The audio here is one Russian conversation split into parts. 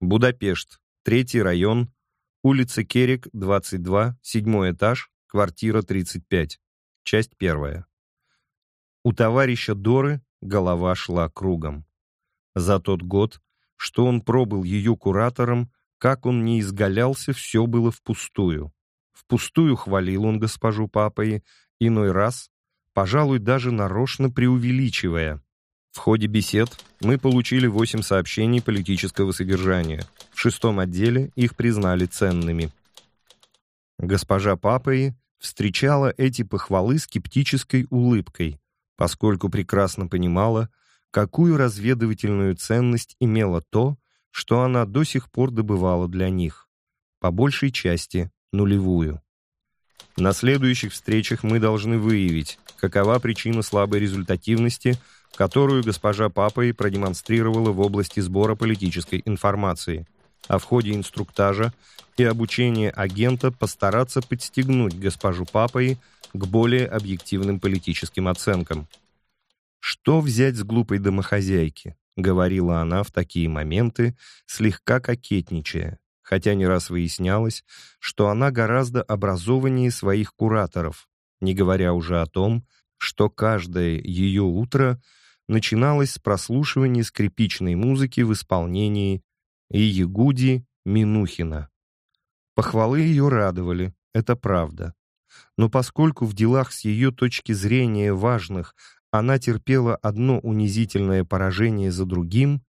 Будапешт, третий район, улица Керек, 22, седьмой этаж, квартира 35, часть первая. У товарища Доры голова шла кругом. За тот год, что он пробыл ее куратором, как он не изгалялся, все было впустую. Впустую хвалил он госпожу Папой, иной раз, пожалуй, даже нарочно преувеличивая. В ходе бесед мы получили восемь сообщений политического содержания. В шестом отделе их признали ценными. Госпожа Папой встречала эти похвалы скептической улыбкой, поскольку прекрасно понимала, какую разведывательную ценность имело то, что она до сих пор добывала для них, по большей части нулевую. На следующих встречах мы должны выявить, какова причина слабой результативности, которую госпожа Папой продемонстрировала в области сбора политической информации, а в ходе инструктажа и обучения агента постараться подстегнуть госпожу Папой к более объективным политическим оценкам. «Что взять с глупой домохозяйки?» — говорила она в такие моменты, слегка кокетничая, хотя не раз выяснялось, что она гораздо образованнее своих кураторов, не говоря уже о том, что каждое ее утро начиналось с прослушивания скрипичной музыки в исполнении Иегуди Минухина. Похвалы ее радовали, это правда. Но поскольку в делах с ее точки зрения важных она терпела одно унизительное поражение за другим,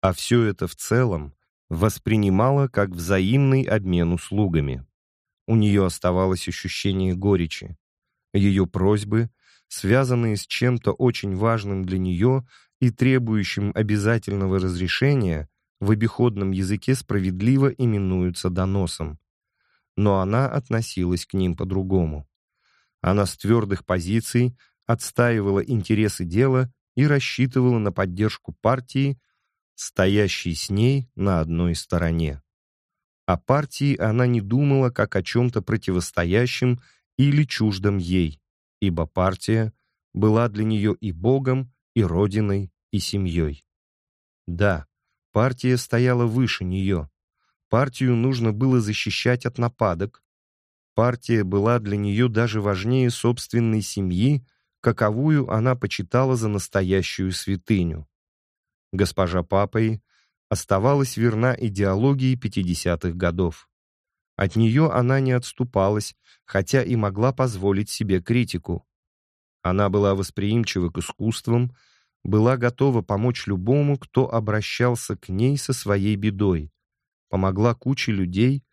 а все это в целом воспринимала как взаимный обмен услугами. У нее оставалось ощущение горечи. Ее просьбы, связанные с чем-то очень важным для нее и требующим обязательного разрешения, в обиходном языке справедливо именуются доносом. Но она относилась к ним по-другому. Она с твердых позиций отстаивала интересы дела и рассчитывала на поддержку партии стоящей с ней на одной стороне. О партии она не думала как о чем-то противостоящем или чуждом ей, ибо партия была для нее и Богом, и Родиной, и семьей. Да, партия стояла выше нее. Партию нужно было защищать от нападок. Партия была для нее даже важнее собственной семьи, каковую она почитала за настоящую святыню госпожа Папой, оставалась верна идеологии 50-х годов. От нее она не отступалась, хотя и могла позволить себе критику. Она была восприимчива к искусствам, была готова помочь любому, кто обращался к ней со своей бедой, помогла куче людей,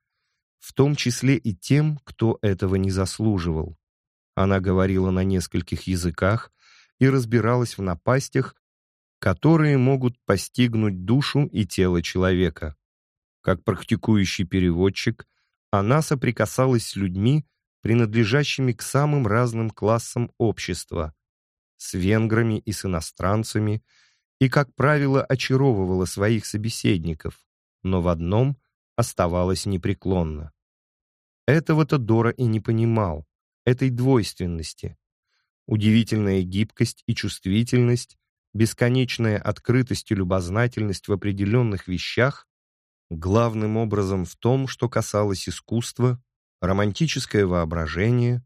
в том числе и тем, кто этого не заслуживал. Она говорила на нескольких языках и разбиралась в напастях, которые могут постигнуть душу и тело человека. Как практикующий переводчик, она соприкасалась с людьми, принадлежащими к самым разным классам общества, с венграми и с иностранцами, и, как правило, очаровывала своих собеседников, но в одном оставалась непреклонна. Этого-то Дора и не понимал, этой двойственности. Удивительная гибкость и чувствительность бесконечная открытость и любознательность в определенных вещах, главным образом в том, что касалось искусства, романтическое воображение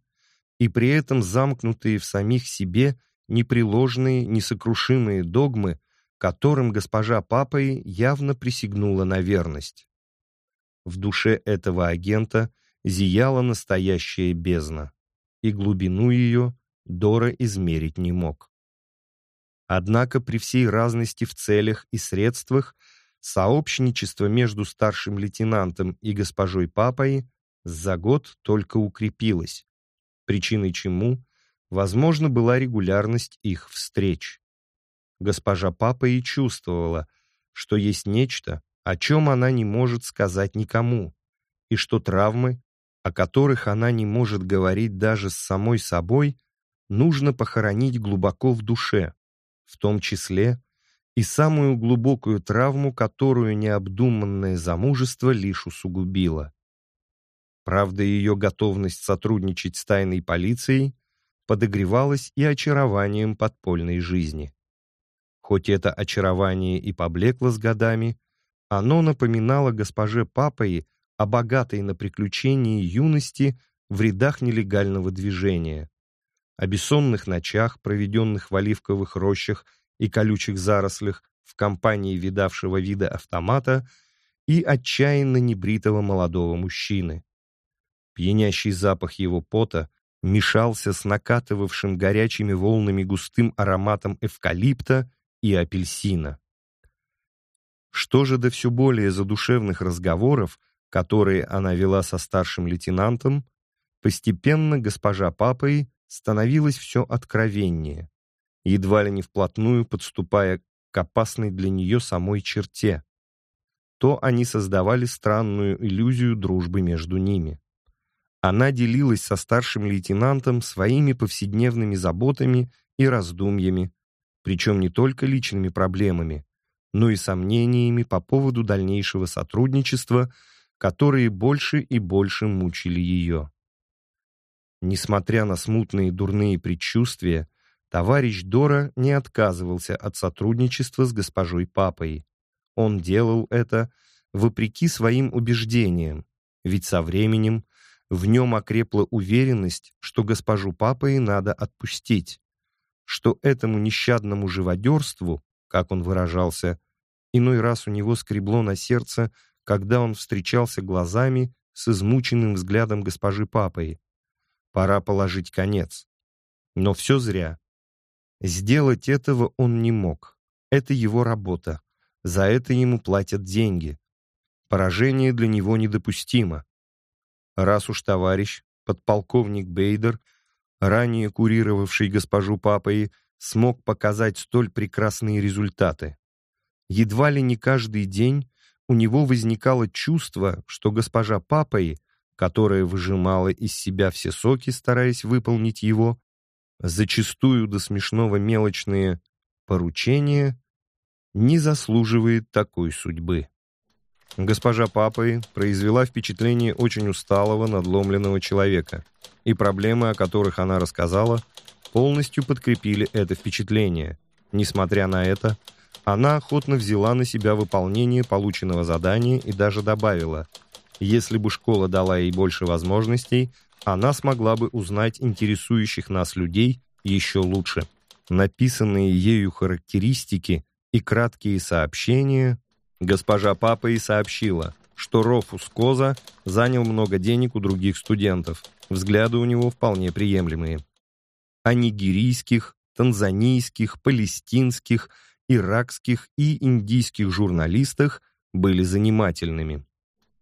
и при этом замкнутые в самих себе непреложные, несокрушимые догмы, которым госпожа Папой явно присягнула на верность. В душе этого агента зияла настоящая бездна, и глубину ее Дора измерить не мог. Однако при всей разности в целях и средствах сообщничество между старшим лейтенантом и госпожой Папой за год только укрепилось, причиной чему, возможно, была регулярность их встреч. Госпожа Папа и чувствовала, что есть нечто, о чем она не может сказать никому, и что травмы, о которых она не может говорить даже с самой собой, нужно похоронить глубоко в душе, в том числе и самую глубокую травму, которую необдуманное замужество лишь усугубило. Правда, ее готовность сотрудничать с тайной полицией подогревалась и очарованием подпольной жизни. Хоть это очарование и поблекло с годами, Оно напоминало госпоже Папой о богатой на приключения юности в рядах нелегального движения, о бессонных ночах, проведенных в оливковых рощах и колючих зарослях в компании видавшего вида автомата и отчаянно небритого молодого мужчины. Пьянящий запах его пота мешался с накатывавшим горячими волнами густым ароматом эвкалипта и апельсина. Что же до все более задушевных разговоров, которые она вела со старшим лейтенантом, постепенно госпожа Папой становилась все откровеннее, едва ли не вплотную подступая к опасной для нее самой черте, то они создавали странную иллюзию дружбы между ними. Она делилась со старшим лейтенантом своими повседневными заботами и раздумьями, причем не только личными проблемами, но и сомнениями по поводу дальнейшего сотрудничества, которые больше и больше мучили ее. Несмотря на смутные дурные предчувствия, товарищ Дора не отказывался от сотрудничества с госпожой Папой. Он делал это вопреки своим убеждениям, ведь со временем в нем окрепла уверенность, что госпожу Папой надо отпустить, что этому нещадному живодерству, как он выражался, иной раз у него скребло на сердце, когда он встречался глазами с измученным взглядом госпожи Папой. Пора положить конец. Но все зря. Сделать этого он не мог. Это его работа. За это ему платят деньги. Поражение для него недопустимо. Раз уж товарищ, подполковник Бейдер, ранее курировавший госпожу Папой, смог показать столь прекрасные результаты. Едва ли не каждый день у него возникало чувство, что госпожа Папой, которая выжимала из себя все соки, стараясь выполнить его, зачастую до смешного мелочные поручения, не заслуживает такой судьбы. Госпожа Папой произвела впечатление очень усталого, надломленного человека, и проблемы, о которых она рассказала, полностью подкрепили это впечатление. Несмотря на это, она охотно взяла на себя выполнение полученного задания и даже добавила, если бы школа дала ей больше возможностей, она смогла бы узнать интересующих нас людей еще лучше. Написанные ею характеристики и краткие сообщения Госпожа Папа и сообщила, что Рофус Коза занял много денег у других студентов. Взгляды у него вполне приемлемые. О нигерийских, танзанийских, палестинских, иракских и индийских журналистах были занимательными.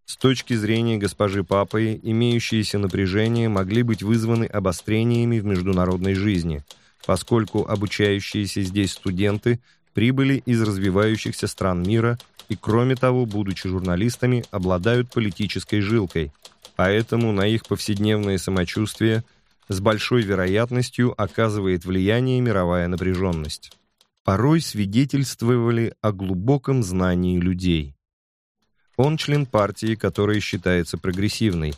С точки зрения госпожи Папы, имеющиеся напряжения могли быть вызваны обострениями в международной жизни, поскольку обучающиеся здесь студенты прибыли из развивающихся стран мира и, кроме того, будучи журналистами, обладают политической жилкой, поэтому на их повседневное самочувствие с большой вероятностью оказывает влияние мировая напряженность. Порой свидетельствовали о глубоком знании людей. Он член партии, которая считается прогрессивной,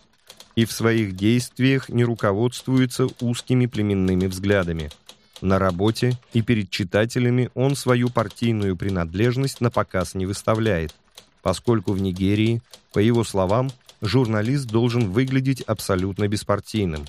и в своих действиях не руководствуется узкими племенными взглядами – на работе и перед читателями он свою партийную принадлежность на показ не выставляет, поскольку в Нигерии, по его словам, журналист должен выглядеть абсолютно беспартийным.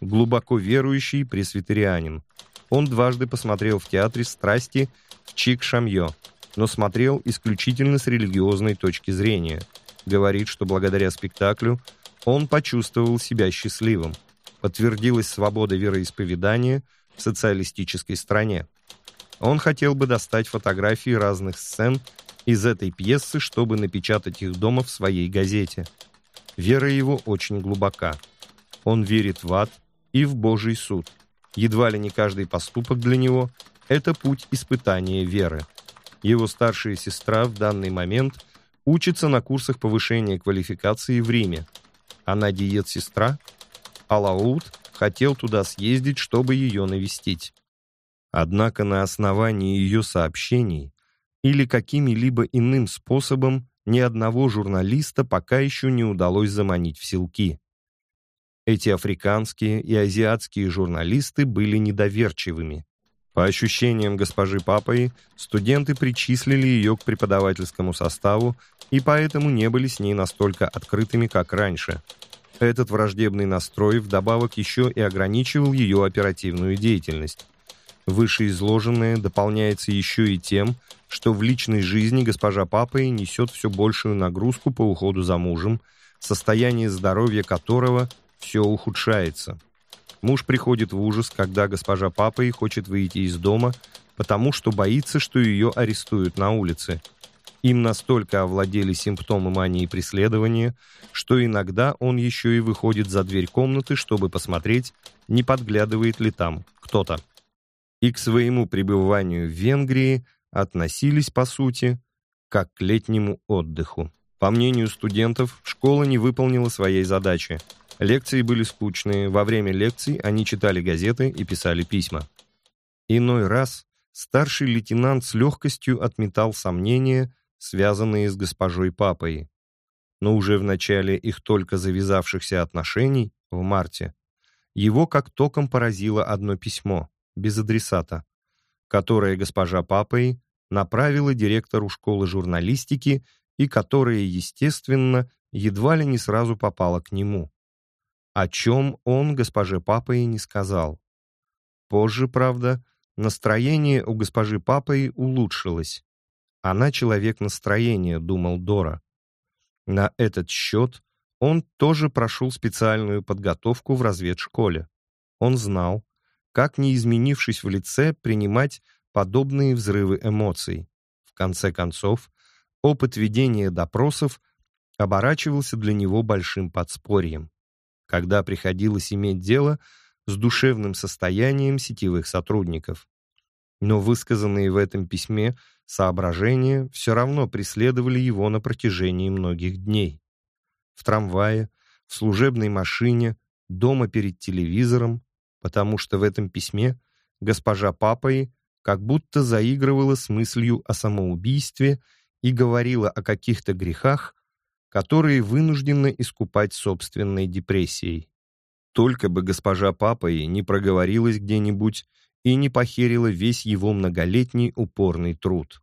Глубоко верующий пресвитерианин. Он дважды посмотрел в театре страсти в Чик-Шамьё, но смотрел исключительно с религиозной точки зрения. Говорит, что благодаря спектаклю он почувствовал себя счастливым. Подтвердилась свобода вероисповедания – в социалистической стране. Он хотел бы достать фотографии разных сцен из этой пьесы, чтобы напечатать их дома в своей газете. Вера его очень глубока. Он верит в ад и в Божий суд. Едва ли не каждый поступок для него – это путь испытания веры. Его старшая сестра в данный момент учится на курсах повышения квалификации в Риме. Она диет-сестра, а Лауд хотел туда съездить, чтобы ее навестить. Однако на основании ее сообщений или какими-либо иным способом ни одного журналиста пока еще не удалось заманить в селки. Эти африканские и азиатские журналисты были недоверчивыми, По ощущениям госпожи Папой, студенты причислили ее к преподавательскому составу и поэтому не были с ней настолько открытыми, как раньше. Этот враждебный настрой вдобавок еще и ограничивал ее оперативную деятельность. Вышеизложенное дополняется еще и тем, что в личной жизни госпожа Папой несет все большую нагрузку по уходу за мужем, состояние здоровья которого все ухудшается. Муж приходит в ужас, когда госпожа Папой хочет выйти из дома, потому что боится, что ее арестуют на улице. Им настолько овладели симптомы мании преследования, что иногда он еще и выходит за дверь комнаты, чтобы посмотреть, не подглядывает ли там кто-то и к своему пребыванию в Венгрии относились, по сути, как к летнему отдыху. По мнению студентов, школа не выполнила своей задачи. Лекции были скучные, во время лекций они читали газеты и писали письма. Иной раз старший лейтенант с легкостью отметал сомнения, связанные с госпожой Папой. Но уже в начале их только завязавшихся отношений, в марте, его как током поразило одно письмо без адресата, которое госпожа Папой направила директору школы журналистики и которое, естественно, едва ли не сразу попало к нему. О чем он госпоже Папой не сказал. Позже, правда, настроение у госпожи Папой улучшилось. Она человек настроения, думал Дора. На этот счет он тоже прошел специальную подготовку в разведшколе. Он знал, как, не изменившись в лице, принимать подобные взрывы эмоций. В конце концов, опыт ведения допросов оборачивался для него большим подспорьем, когда приходилось иметь дело с душевным состоянием сетевых сотрудников. Но высказанные в этом письме соображения все равно преследовали его на протяжении многих дней. В трамвае, в служебной машине, дома перед телевизором, потому что в этом письме госпожа Папой как будто заигрывала с мыслью о самоубийстве и говорила о каких-то грехах, которые вынуждены искупать собственной депрессией. Только бы госпожа Папой не проговорилась где-нибудь и не похерила весь его многолетний упорный труд.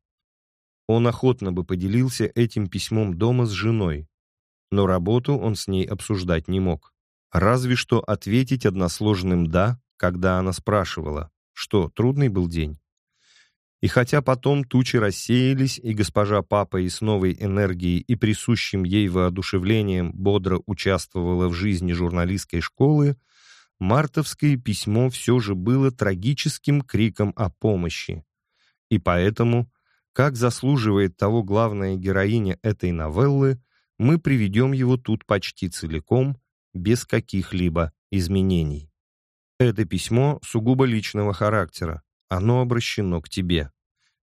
Он охотно бы поделился этим письмом дома с женой, но работу он с ней обсуждать не мог. Разве что ответить односложным «да», когда она спрашивала, что трудный был день. И хотя потом тучи рассеялись, и госпожа Папа и с новой энергией и присущим ей воодушевлением бодро участвовала в жизни журналистской школы, мартовское письмо все же было трагическим криком о помощи. И поэтому, как заслуживает того главная героиня этой новеллы, мы приведем его тут почти целиком, без каких-либо изменений. Это письмо сугубо личного характера. Оно обращено к тебе.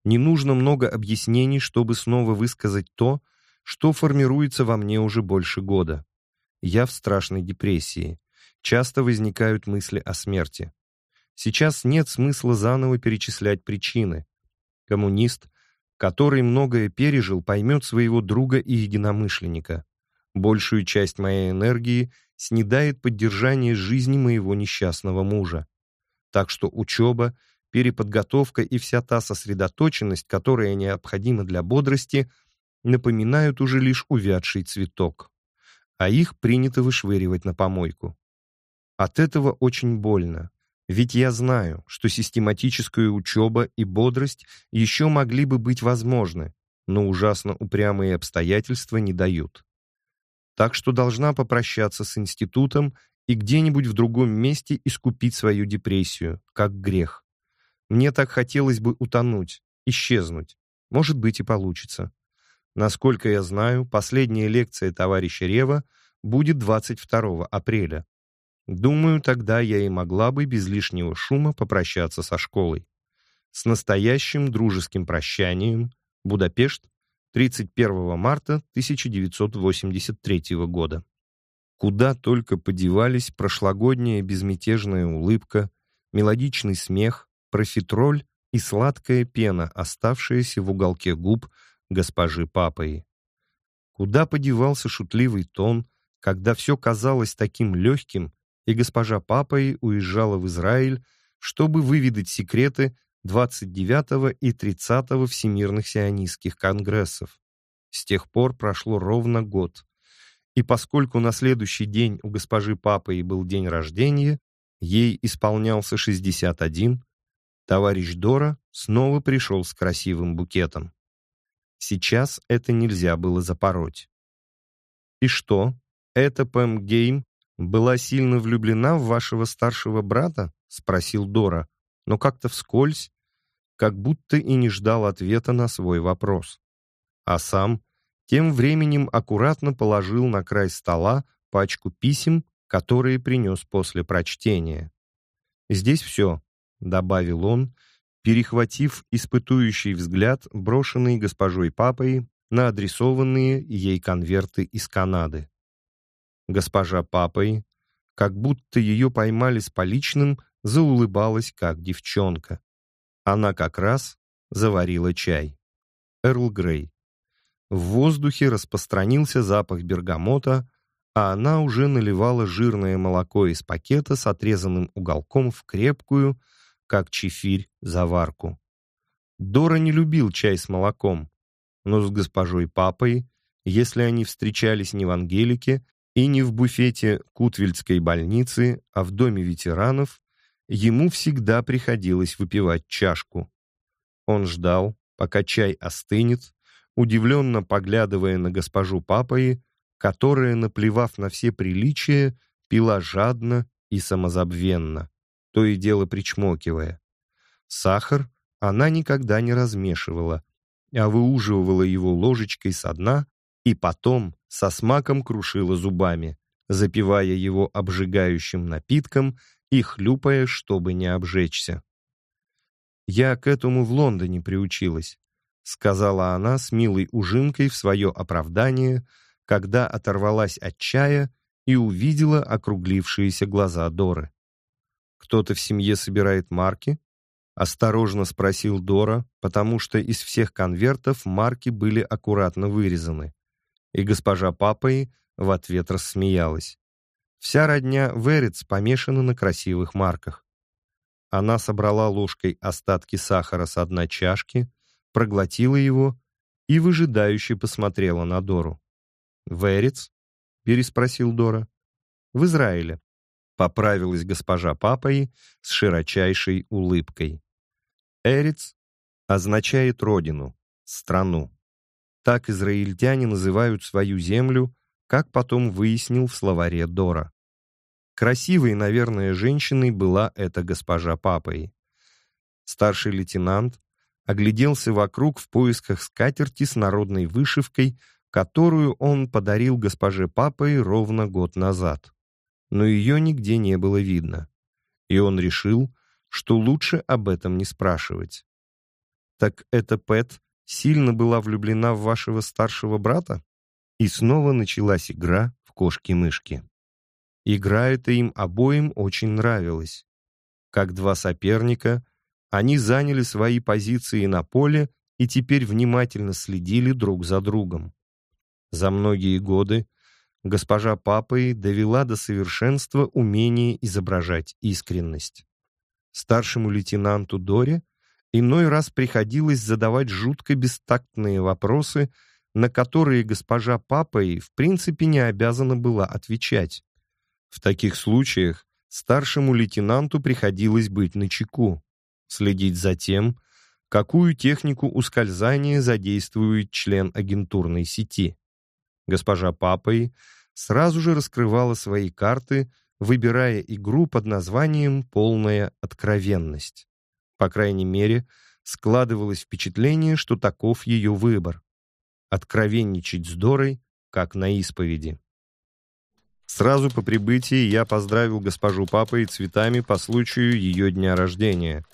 Не нужно много объяснений, чтобы снова высказать то, что формируется во мне уже больше года. Я в страшной депрессии. Часто возникают мысли о смерти. Сейчас нет смысла заново перечислять причины. Коммунист, который многое пережил, поймет своего друга и единомышленника. Большую часть моей энергии снедает поддержание жизни моего несчастного мужа. Так что учеба, переподготовка и вся та сосредоточенность, которая необходима для бодрости, напоминают уже лишь увядший цветок, а их принято вышвыривать на помойку. От этого очень больно, ведь я знаю, что систематическая учеба и бодрость еще могли бы быть возможны, но ужасно упрямые обстоятельства не дают так что должна попрощаться с институтом и где-нибудь в другом месте искупить свою депрессию, как грех. Мне так хотелось бы утонуть, исчезнуть. Может быть и получится. Насколько я знаю, последняя лекция товарища Рева будет 22 апреля. Думаю, тогда я и могла бы без лишнего шума попрощаться со школой. С настоящим дружеским прощанием. Будапешт, 31 марта 1983 года. Куда только подевались прошлогодняя безмятежная улыбка, мелодичный смех, профитроль и сладкая пена, оставшаяся в уголке губ госпожи Папой. Куда подевался шутливый тон, когда все казалось таким легким, и госпожа Папой уезжала в Израиль, чтобы выведать секреты 29 и 30 Всемирных сионистских конгрессов. С тех пор прошло ровно год. И поскольку на следующий день у госпожи Папы был день рождения, ей исполнялся 61, товарищ Дора снова пришел с красивым букетом. Сейчас это нельзя было запороть. «И что, эта Пэм Гейм была сильно влюблена в вашего старшего брата?» — спросил Дора, но как-то вскользь, как будто и не ждал ответа на свой вопрос. А сам тем временем аккуратно положил на край стола пачку писем, которые принес после прочтения. «Здесь все», — добавил он, перехватив испытующий взгляд, брошенный госпожой папой на адресованные ей конверты из Канады. Госпожа папой, как будто ее поймали с поличным, заулыбалась, как девчонка. Она как раз заварила чай. Эрл Грей. В воздухе распространился запах бергамота, а она уже наливала жирное молоко из пакета с отрезанным уголком в крепкую, как чефирь, заварку. Дора не любил чай с молоком, но с госпожой Папой, если они встречались не в Ангелике и не в буфете Кутвельдской больницы, а в доме ветеранов, ему всегда приходилось выпивать чашку. Он ждал, пока чай остынет, удивленно поглядывая на госпожу Папаи, которая, наплевав на все приличия, пила жадно и самозабвенно, то и дело причмокивая. Сахар она никогда не размешивала, а выуживала его ложечкой со дна и потом со смаком крушила зубами, запивая его обжигающим напитком и хлюпая, чтобы не обжечься. «Я к этому в Лондоне приучилась», — сказала она с милой ужимкой в свое оправдание, когда оторвалась от чая и увидела округлившиеся глаза Доры. «Кто-то в семье собирает марки?» — осторожно спросил Дора, потому что из всех конвертов марки были аккуратно вырезаны. И госпожа Папой в ответ рассмеялась. Вся родня Верец помешана на красивых марках. Она собрала ложкой остатки сахара с одной чашки, проглотила его и выжидающе посмотрела на Дору. «Верец?» — переспросил Дора. «В Израиле», — поправилась госпожа Папой с широчайшей улыбкой. «Эрец» означает родину, страну. Так израильтяне называют свою землю, как потом выяснил в словаре Дора. Красивой, наверное, женщиной была эта госпожа Папой. Старший лейтенант огляделся вокруг в поисках скатерти с народной вышивкой, которую он подарил госпоже Папой ровно год назад. Но ее нигде не было видно. И он решил, что лучше об этом не спрашивать. «Так эта Пэт сильно была влюблена в вашего старшего брата?» И снова началась игра в кошки-мышки. Игра эта им обоим очень нравилась. Как два соперника, они заняли свои позиции на поле и теперь внимательно следили друг за другом. За многие годы госпожа Папой довела до совершенства умение изображать искренность. Старшему лейтенанту Доре иной раз приходилось задавать жутко бестактные вопросы, на которые госпожа Папой в принципе не обязана была отвечать. В таких случаях старшему лейтенанту приходилось быть начеку, следить за тем, какую технику ускользания задействует член агентурной сети. Госпожа Папой сразу же раскрывала свои карты, выбирая игру под названием «Полная откровенность». По крайней мере, складывалось впечатление, что таков ее выбор. Откровенничать с Дорой, как на исповеди. Сразу по прибытии я поздравил госпожу Папой цветами по случаю ее дня рождения.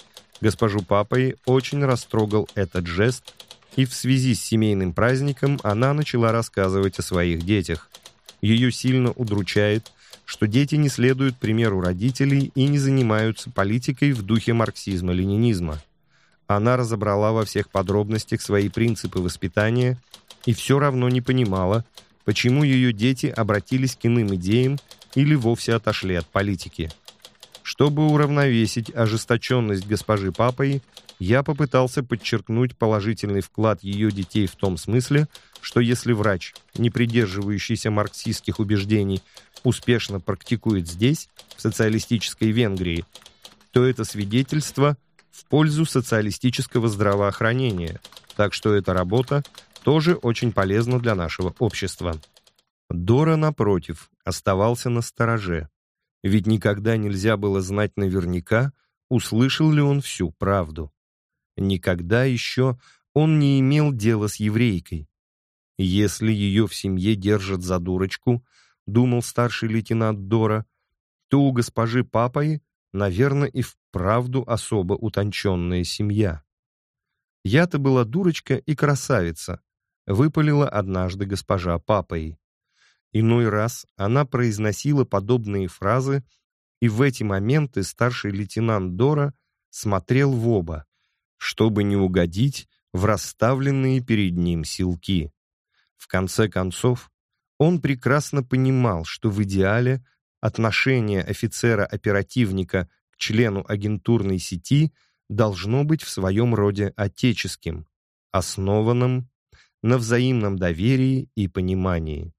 Госпожу Папой очень растрогал этот жест, и в связи с семейным праздником она начала рассказывать о своих детях. Ее сильно удручает, что дети не следуют примеру родителей и не занимаются политикой в духе марксизма-ленинизма. Она разобрала во всех подробностях свои принципы воспитания и все равно не понимала, почему ее дети обратились к иным идеям или вовсе отошли от политики. Чтобы уравновесить ожесточенность госпожи Папой, я попытался подчеркнуть положительный вклад ее детей в том смысле, что если врач, не придерживающийся марксистских убеждений, успешно практикует здесь, в социалистической Венгрии, то это свидетельство в пользу социалистического здравоохранения, так что эта работа тоже очень полезна для нашего общества. Дора, напротив, оставался на стороже, ведь никогда нельзя было знать наверняка, услышал ли он всю правду. Никогда еще он не имел дела с еврейкой. Если ее в семье держат за дурочку, думал старший лейтенант Дора, то у госпожи Папой, наверное, и вправду особо утонченная семья. Я-то была дурочка и красавица, выпалила однажды госпожа Папой. Иной раз она произносила подобные фразы, и в эти моменты старший лейтенант Дора смотрел в оба, чтобы не угодить в расставленные перед ним силки. В конце концов, он прекрасно понимал, что в идеале отношение офицера-оперативника к члену агентурной сети должно быть в своем роде отеческим, основанным на взаимном доверии и понимании.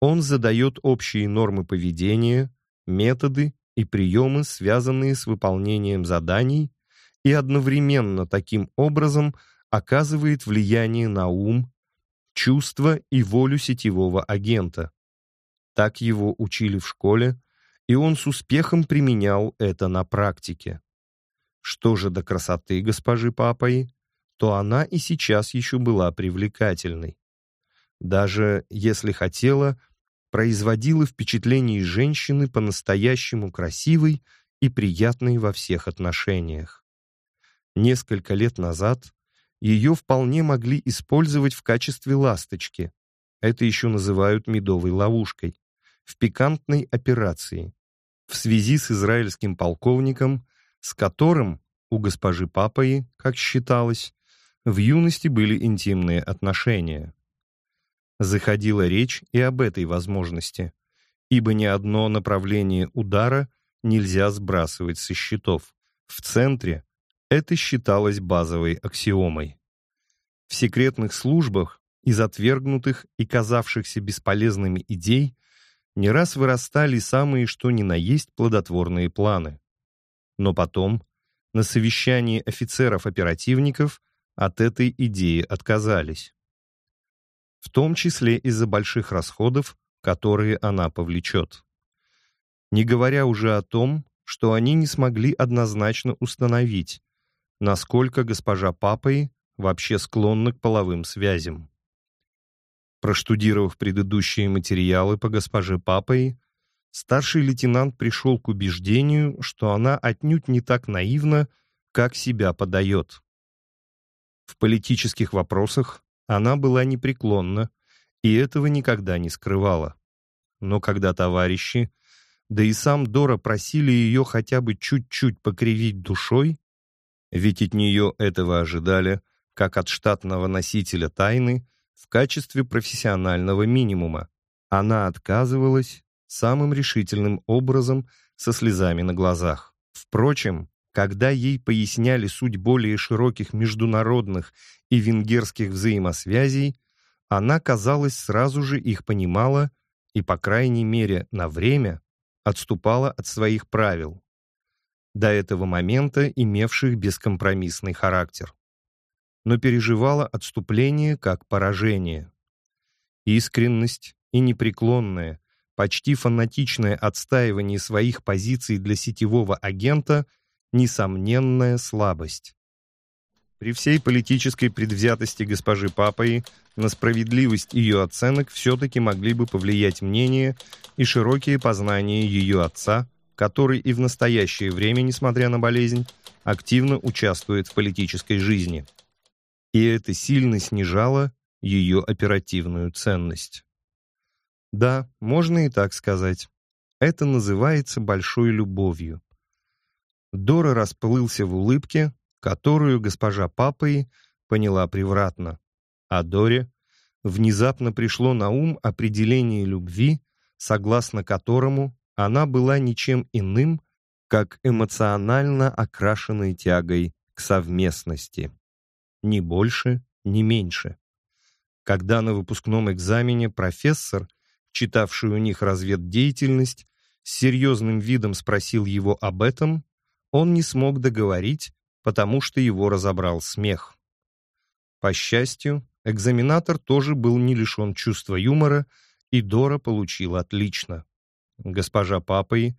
Он задает общие нормы поведения, методы и приемы, связанные с выполнением заданий, и одновременно таким образом оказывает влияние на ум, чувства и волю сетевого агента. Так его учили в школе, и он с успехом применял это на практике. Что же до красоты госпожи Папой, то она и сейчас еще была привлекательной. Даже, если хотела, производила впечатление женщины по-настоящему красивой и приятной во всех отношениях. Несколько лет назад ее вполне могли использовать в качестве ласточки, это еще называют медовой ловушкой, в пикантной операции, в связи с израильским полковником, с которым у госпожи Папаи, как считалось, в юности были интимные отношения. Заходила речь и об этой возможности, ибо ни одно направление удара нельзя сбрасывать со счетов. В центре это считалось базовой аксиомой. В секретных службах из отвергнутых и казавшихся бесполезными идей не раз вырастали самые что ни на есть плодотворные планы. Но потом, на совещании офицеров-оперативников, от этой идеи отказались. В том числе из-за больших расходов, которые она повлечет. Не говоря уже о том, что они не смогли однозначно установить, насколько госпожа Папой вообще склонна к половым связям. Проштудировав предыдущие материалы по госпоже Папой, старший лейтенант пришел к убеждению, что она отнюдь не так наивна, как себя подает. В политических вопросах она была непреклонна и этого никогда не скрывала. Но когда товарищи, да и сам Дора просили ее хотя бы чуть-чуть покривить душой, ведь от нее этого ожидали, как от штатного носителя тайны, в качестве профессионального минимума. Она отказывалась самым решительным образом со слезами на глазах. Впрочем, когда ей поясняли суть более широких международных и венгерских взаимосвязей, она, казалось, сразу же их понимала и, по крайней мере, на время отступала от своих правил до этого момента имевших бескомпромиссный характер, но переживала отступление как поражение. Искренность и непреклонное, почти фанатичное отстаивание своих позиций для сетевого агента — несомненная слабость. При всей политической предвзятости госпожи Папой на справедливость ее оценок все-таки могли бы повлиять мнение и широкие познания ее отца который и в настоящее время, несмотря на болезнь, активно участвует в политической жизни. И это сильно снижало ее оперативную ценность. Да, можно и так сказать. Это называется большой любовью. Дора расплылся в улыбке, которую госпожа Папой поняла превратно. А Доре внезапно пришло на ум определение любви, согласно которому она была ничем иным, как эмоционально окрашенной тягой к совместности. Ни больше, ни меньше. Когда на выпускном экзамене профессор, читавший у них разведдеятельность, с серьезным видом спросил его об этом, он не смог договорить, потому что его разобрал смех. По счастью, экзаменатор тоже был не лишен чувства юмора, и Дора получила отлично. Госпожа Папой,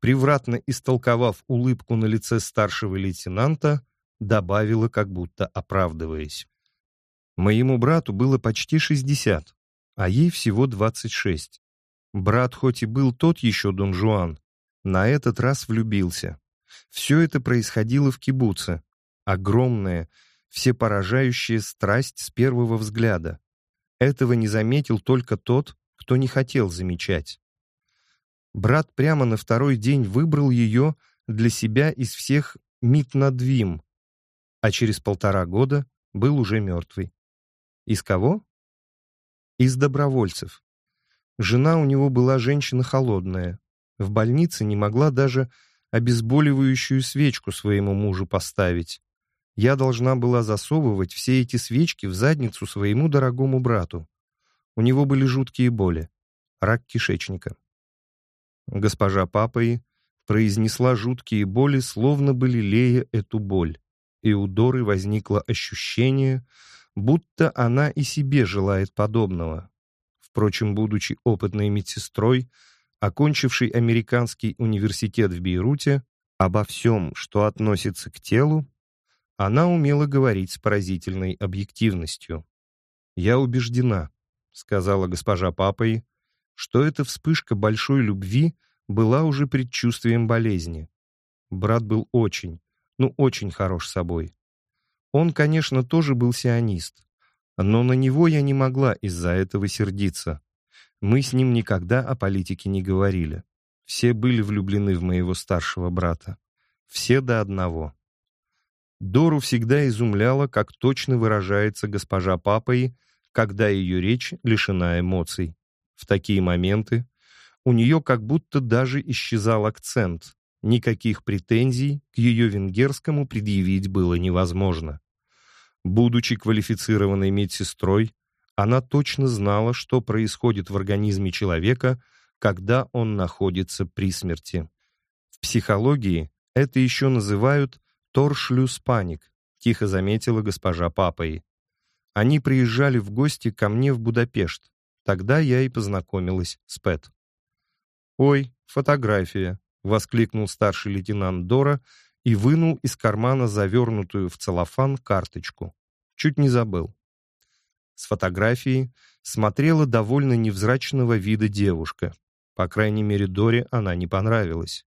превратно истолковав улыбку на лице старшего лейтенанта, добавила, как будто оправдываясь. Моему брату было почти 60, а ей всего 26. Брат хоть и был тот еще Дон Жуан, на этот раз влюбился. Все это происходило в кибуце. Огромная, всепоражающая страсть с первого взгляда. Этого не заметил только тот, кто не хотел замечать. Брат прямо на второй день выбрал ее для себя из всех Митнадвим, а через полтора года был уже мертвый. Из кого? Из добровольцев. Жена у него была женщина холодная. В больнице не могла даже обезболивающую свечку своему мужу поставить. Я должна была засовывать все эти свечки в задницу своему дорогому брату. У него были жуткие боли. Рак кишечника. Госпожа Папой произнесла жуткие боли, словно бы лелея эту боль, и у Доры возникло ощущение, будто она и себе желает подобного. Впрочем, будучи опытной медсестрой, окончившей американский университет в Бейруте, обо всем, что относится к телу, она умела говорить с поразительной объективностью. «Я убеждена», — сказала госпожа Папой, что эта вспышка большой любви была уже предчувствием болезни. Брат был очень, ну очень хорош собой. Он, конечно, тоже был сионист, но на него я не могла из-за этого сердиться. Мы с ним никогда о политике не говорили. Все были влюблены в моего старшего брата. Все до одного. Дору всегда изумляло, как точно выражается госпожа Папой, когда ее речь лишена эмоций. В такие моменты у нее как будто даже исчезал акцент. Никаких претензий к ее венгерскому предъявить было невозможно. Будучи квалифицированной медсестрой, она точно знала, что происходит в организме человека, когда он находится при смерти. В психологии это еще называют торшлюс паник, тихо заметила госпожа Папой. Они приезжали в гости ко мне в Будапешт. Тогда я и познакомилась с Пэт. «Ой, фотография!» — воскликнул старший лейтенант Дора и вынул из кармана завернутую в целлофан карточку. Чуть не забыл. С фотографии смотрела довольно невзрачного вида девушка. По крайней мере, Доре она не понравилась.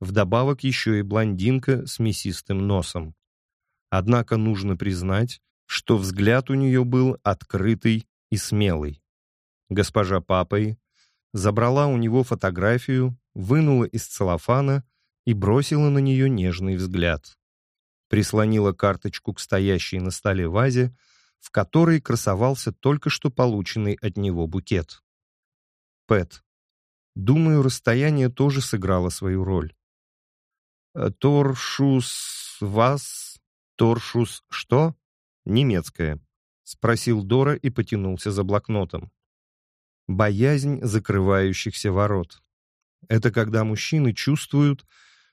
Вдобавок еще и блондинка с мясистым носом. Однако нужно признать, что взгляд у нее был открытый и смелый. Госпожа Папой забрала у него фотографию, вынула из целлофана и бросила на нее нежный взгляд. Прислонила карточку к стоящей на столе вазе, в которой красовался только что полученный от него букет. Пэт. Думаю, расстояние тоже сыграло свою роль. Э, Торшус вас... Торшус что? Немецкое. Спросил Дора и потянулся за блокнотом. Боязнь закрывающихся ворот. Это когда мужчины чувствуют,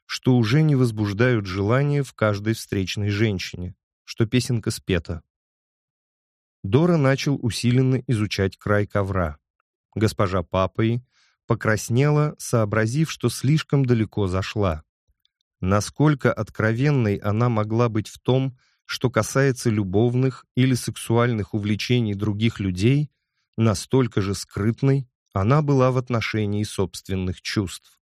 что уже не возбуждают желание в каждой встречной женщине, что песенка спета. Дора начал усиленно изучать край ковра. Госпожа Папой покраснела, сообразив, что слишком далеко зашла. Насколько откровенной она могла быть в том, что касается любовных или сексуальных увлечений других людей, настолько же скрытной она была в отношении собственных чувств.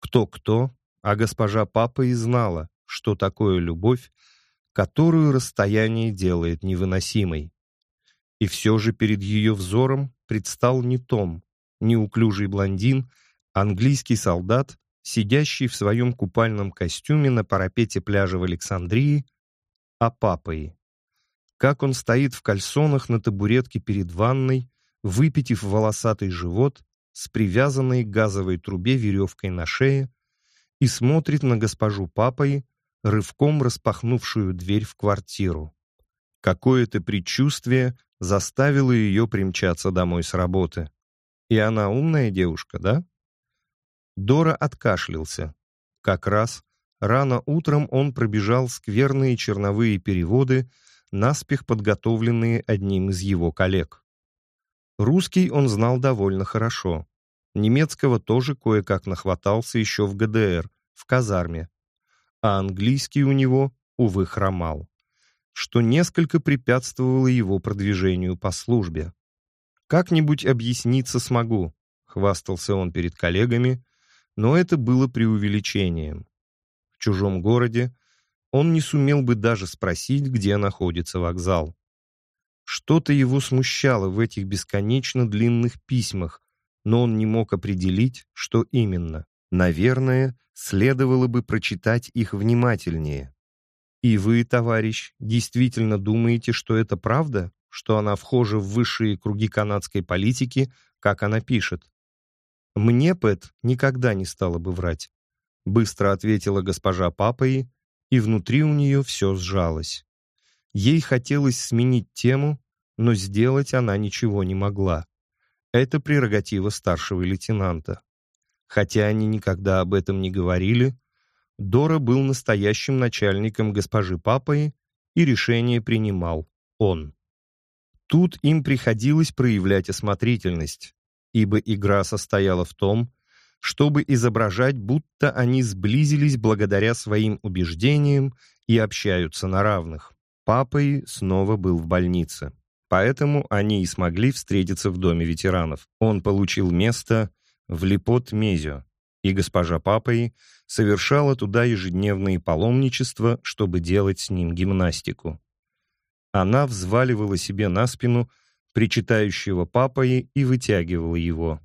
Кто-кто, а госпожа Папа и знала, что такое любовь, которую расстояние делает невыносимой. И все же перед ее взором предстал не Том, неуклюжий блондин, английский солдат, сидящий в своем купальном костюме на парапете пляжа в Александрии, а папой. Как он стоит в кальсонах на табуретке перед ванной, выпитив волосатый живот с привязанной к газовой трубе веревкой на шее и смотрит на госпожу Папой, рывком распахнувшую дверь в квартиру. Какое-то предчувствие заставило ее примчаться домой с работы. И она умная девушка, да? Дора откашлялся. Как раз рано утром он пробежал скверные черновые переводы, наспех подготовленные одним из его коллег. Русский он знал довольно хорошо. Немецкого тоже кое-как нахватался еще в ГДР, в казарме. А английский у него, увы, хромал, что несколько препятствовало его продвижению по службе. «Как-нибудь объясниться смогу», — хвастался он перед коллегами, но это было преувеличением. В чужом городе он не сумел бы даже спросить, где находится вокзал. Что-то его смущало в этих бесконечно длинных письмах, но он не мог определить, что именно. Наверное, следовало бы прочитать их внимательнее. И вы, товарищ, действительно думаете, что это правда, что она вхожа в высшие круги канадской политики, как она пишет? Мне Пэт никогда не стала бы врать. Быстро ответила госпожа Папаи, и внутри у нее все сжалось. Ей хотелось сменить тему, но сделать она ничего не могла. Это прерогатива старшего лейтенанта. Хотя они никогда об этом не говорили, Дора был настоящим начальником госпожи Папой, и решение принимал он. Тут им приходилось проявлять осмотрительность, ибо игра состояла в том, чтобы изображать, будто они сблизились благодаря своим убеждениям и общаются на равных. Папой снова был в больнице. Поэтому они и смогли встретиться в доме ветеранов. Он получил место в Липот-Мезио, и госпожа Папой совершала туда ежедневные паломничества, чтобы делать с ним гимнастику. Она взваливала себе на спину причитающего Папой и вытягивала его.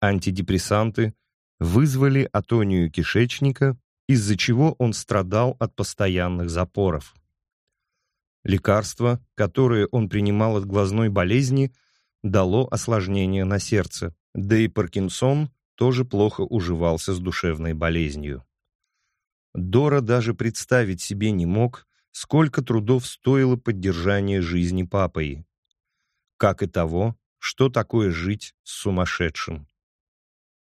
Антидепрессанты вызвали атонию кишечника, из-за чего он страдал от постоянных запоров. Лекарство, которое он принимал от глазной болезни, дало осложнение на сердце, да и Паркинсон тоже плохо уживался с душевной болезнью. Дора даже представить себе не мог, сколько трудов стоило поддержание жизни папой. Как и того, что такое жить с сумасшедшим.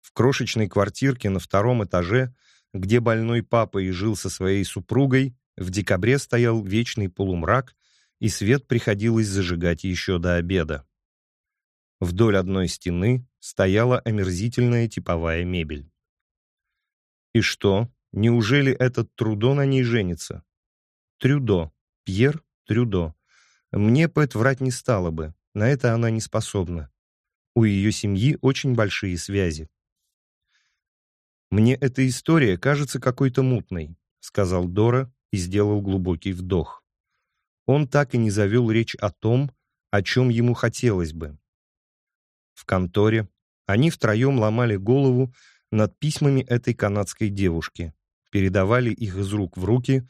В крошечной квартирке на втором этаже, где больной папа и жил со своей супругой, в декабре стоял вечный полумрак, и свет приходилось зажигать еще до обеда. Вдоль одной стены стояла омерзительная типовая мебель. И что, неужели этот Трудо на ней женится? Трюдо, Пьер Трюдо. Мне Пэт врать не стала бы, на это она не способна. У ее семьи очень большие связи. «Мне эта история кажется какой-то мутной», — сказал Дора, и сделал глубокий вдох. Он так и не завел речь о том, о чем ему хотелось бы. В конторе они втроем ломали голову над письмами этой канадской девушки, передавали их из рук в руки,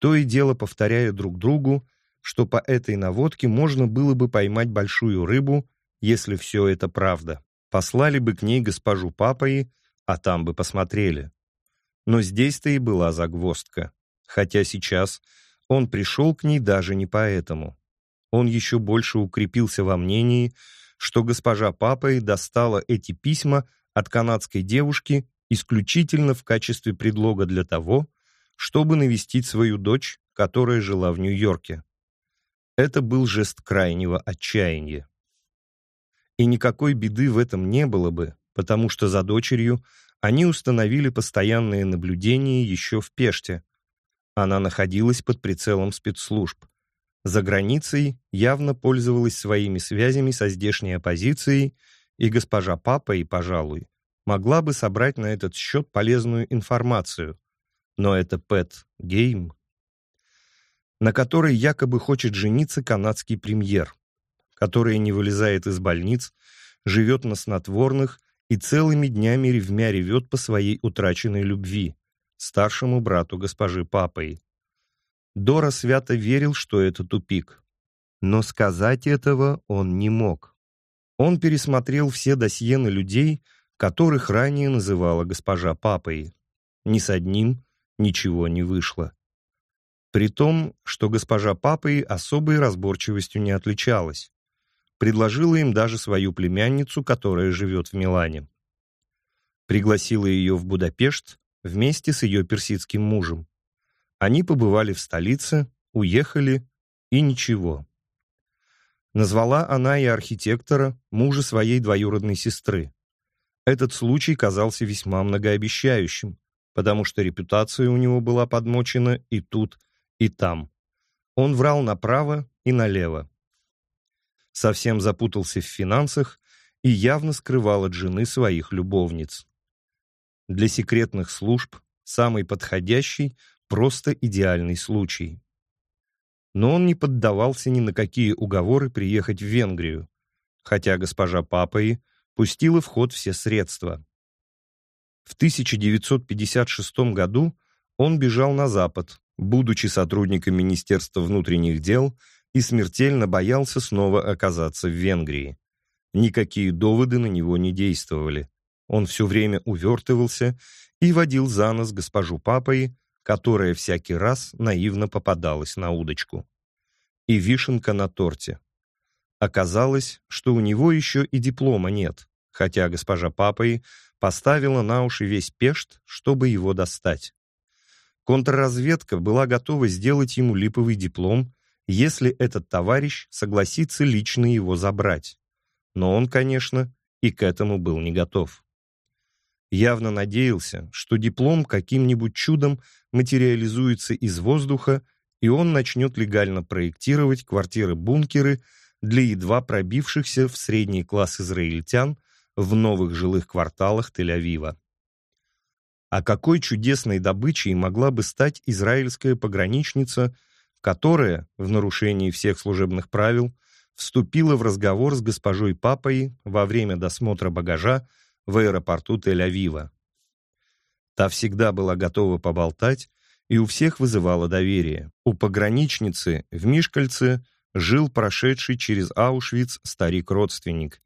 то и дело повторяя друг другу, что по этой наводке можно было бы поймать большую рыбу, если все это правда. Послали бы к ней госпожу Папаи, а там бы посмотрели. Но здесь-то и была загвоздка хотя сейчас он пришел к ней даже не поэтому. Он еще больше укрепился во мнении, что госпожа Папой достала эти письма от канадской девушки исключительно в качестве предлога для того, чтобы навестить свою дочь, которая жила в Нью-Йорке. Это был жест крайнего отчаяния. И никакой беды в этом не было бы, потому что за дочерью они установили постоянное наблюдение еще в Пеште, она находилась под прицелом спецслужб. За границей явно пользовалась своими связями со здешней оппозицией, и госпожа Папа, и, пожалуй, могла бы собрать на этот счет полезную информацию. Но это Пэт Гейм, на которой якобы хочет жениться канадский премьер, который не вылезает из больниц, живет на снотворных и целыми днями ревмя ревет по своей утраченной любви старшему брату госпожи Папой. Дора свято верил, что это тупик. Но сказать этого он не мог. Он пересмотрел все досье на людей, которых ранее называла госпожа Папой. ни с одним ничего не вышло. При том, что госпожа Папой особой разборчивостью не отличалась. Предложила им даже свою племянницу, которая живет в Милане. Пригласила ее в Будапешт вместе с ее персидским мужем. Они побывали в столице, уехали, и ничего. Назвала она и архитектора, мужа своей двоюродной сестры. Этот случай казался весьма многообещающим, потому что репутация у него была подмочена и тут, и там. Он врал направо и налево. Совсем запутался в финансах и явно скрывал от жены своих любовниц. Для секретных служб самый подходящий, просто идеальный случай но он не поддавался ни на какие уговоры приехать в Венгрию, хотя госпожа Папаи пустила в ход все средства. В 1956 году он бежал на Запад, будучи сотрудником Министерства внутренних дел и смертельно боялся снова оказаться в Венгрии. Никакие доводы на него не действовали. Он все время увертывался и водил за нос госпожу Папаи, которая всякий раз наивно попадалась на удочку. И вишенка на торте. Оказалось, что у него еще и диплома нет, хотя госпожа Папой поставила на уши весь Пешт, чтобы его достать. Контрразведка была готова сделать ему липовый диплом, если этот товарищ согласится лично его забрать. Но он, конечно, и к этому был не готов явно надеялся, что диплом каким-нибудь чудом материализуется из воздуха, и он начнет легально проектировать квартиры-бункеры для едва пробившихся в средний класс израильтян в новых жилых кварталах Тель-Авива. А какой чудесной добычей могла бы стать израильская пограничница, которая, в нарушении всех служебных правил, вступила в разговор с госпожой Папой во время досмотра багажа в аэропорту Тель-Авива. Та всегда была готова поболтать и у всех вызывала доверие. У пограничницы в Мишкальце жил прошедший через Аушвиц старик-родственник,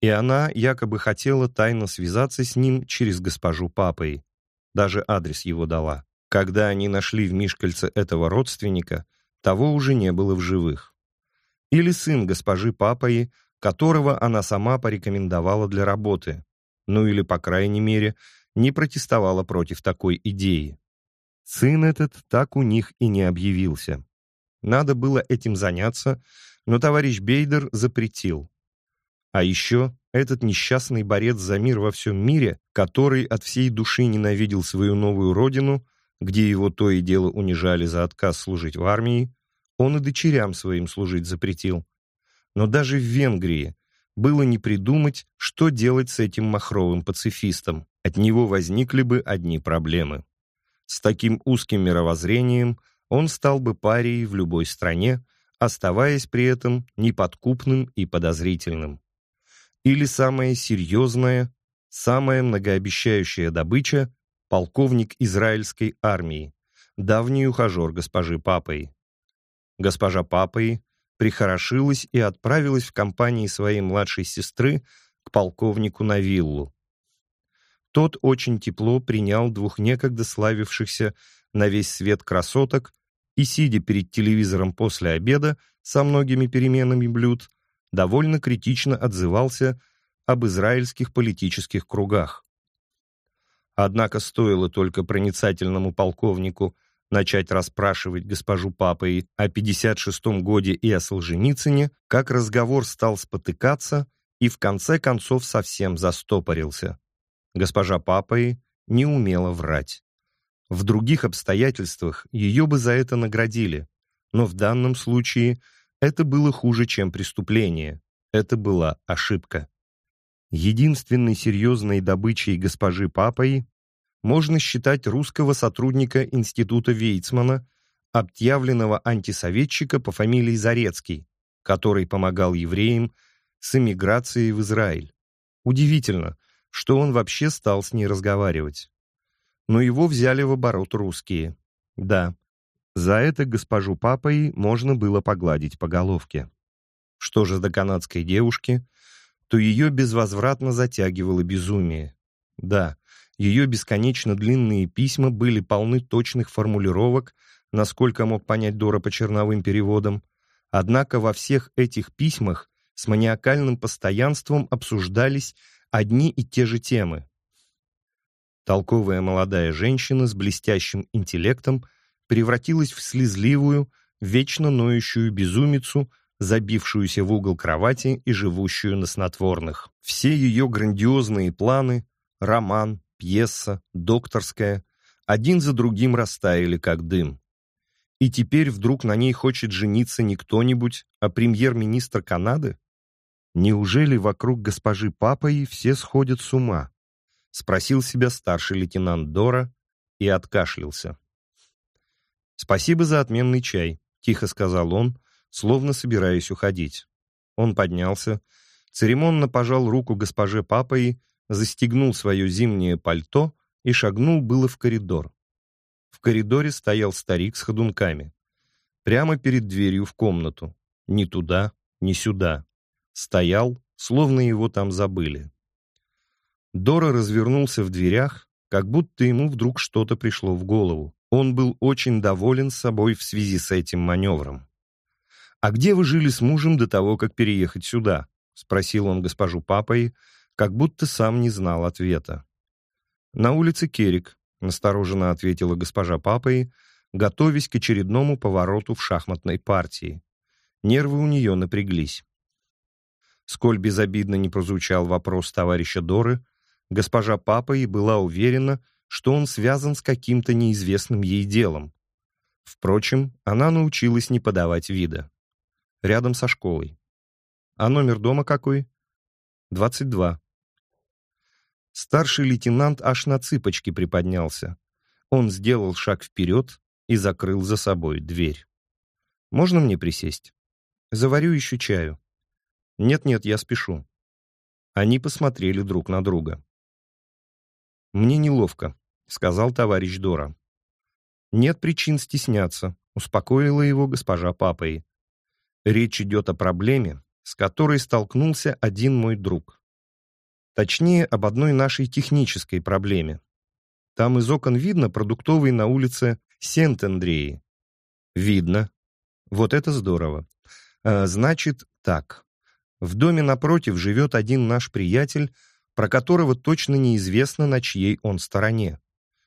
и она якобы хотела тайно связаться с ним через госпожу Папой. Даже адрес его дала. Когда они нашли в Мишкальце этого родственника, того уже не было в живых. Или сын госпожи Папой, которого она сама порекомендовала для работы, ну или, по крайней мере, не протестовала против такой идеи. Сын этот так у них и не объявился. Надо было этим заняться, но товарищ Бейдер запретил. А еще этот несчастный борец за мир во всем мире, который от всей души ненавидел свою новую родину, где его то и дело унижали за отказ служить в армии, он и дочерям своим служить запретил. Но даже в Венгрии, было не придумать, что делать с этим махровым пацифистом. От него возникли бы одни проблемы. С таким узким мировоззрением он стал бы парией в любой стране, оставаясь при этом неподкупным и подозрительным. Или самая серьезная, самая многообещающая добыча – полковник израильской армии, давний ухажер госпожи Папой. Госпожа Папой прихорошилась и отправилась в компании своей младшей сестры к полковнику на виллу. Тот очень тепло принял двух некогда славившихся на весь свет красоток и, сидя перед телевизором после обеда со многими переменами блюд, довольно критично отзывался об израильских политических кругах. Однако стоило только проницательному полковнику начать расспрашивать госпожу Папой о 56-м годе и о Солженицыне, как разговор стал спотыкаться и в конце концов совсем застопорился. Госпожа Папой не умела врать. В других обстоятельствах ее бы за это наградили, но в данном случае это было хуже, чем преступление. Это была ошибка. Единственной серьезной добычей госпожи Папой можно считать русского сотрудника Института Вейцмана, объявленного антисоветчика по фамилии Зарецкий, который помогал евреям с эмиграцией в Израиль. Удивительно, что он вообще стал с ней разговаривать. Но его взяли в оборот русские. Да, за это госпожу Папой можно было погладить по головке. Что же до канадской девушки, то ее безвозвратно затягивало безумие. Да, Ее бесконечно длинные письма были полны точных формулировок, насколько мог понять Дора по черновым переводам. Однако во всех этих письмах с маниакальным постоянством обсуждались одни и те же темы. Толковая молодая женщина с блестящим интеллектом превратилась в слезливую, вечно ноющую безумицу, забившуюся в угол кровати и живущую на снотворных. Все ее грандиозные планы, роман, пьеса, докторская, один за другим растаяли, как дым. И теперь вдруг на ней хочет жениться не кто-нибудь, а премьер-министр Канады? Неужели вокруг госпожи Папой все сходят с ума? Спросил себя старший лейтенант Дора и откашлялся. «Спасибо за отменный чай», — тихо сказал он, словно собираясь уходить. Он поднялся, церемонно пожал руку госпоже Папой застегнул свое зимнее пальто и шагнул было в коридор. В коридоре стоял старик с ходунками. Прямо перед дверью в комнату. Ни туда, ни сюда. Стоял, словно его там забыли. Дора развернулся в дверях, как будто ему вдруг что-то пришло в голову. Он был очень доволен собой в связи с этим маневром. «А где вы жили с мужем до того, как переехать сюда?» — спросил он госпожу Папой, как будто сам не знал ответа. «На улице Керик», — настороженно ответила госпожа Папой, готовясь к очередному повороту в шахматной партии. Нервы у нее напряглись. Сколь безобидно не прозвучал вопрос товарища Доры, госпожа Папой была уверена, что он связан с каким-то неизвестным ей делом. Впрочем, она научилась не подавать вида. Рядом со школой. «А номер дома какой?» «Двадцать два», Старший лейтенант аж на цыпочки приподнялся. Он сделал шаг вперед и закрыл за собой дверь. «Можно мне присесть? Заварю еще чаю». «Нет-нет, я спешу». Они посмотрели друг на друга. «Мне неловко», — сказал товарищ Дора. «Нет причин стесняться», — успокоила его госпожа Папой. «Речь идет о проблеме, с которой столкнулся один мой друг. Точнее, об одной нашей технической проблеме. Там из окон видно продуктовый на улице Сент-Андреи. Видно. Вот это здорово. А, значит, так. В доме напротив живет один наш приятель, про которого точно неизвестно, на чьей он стороне.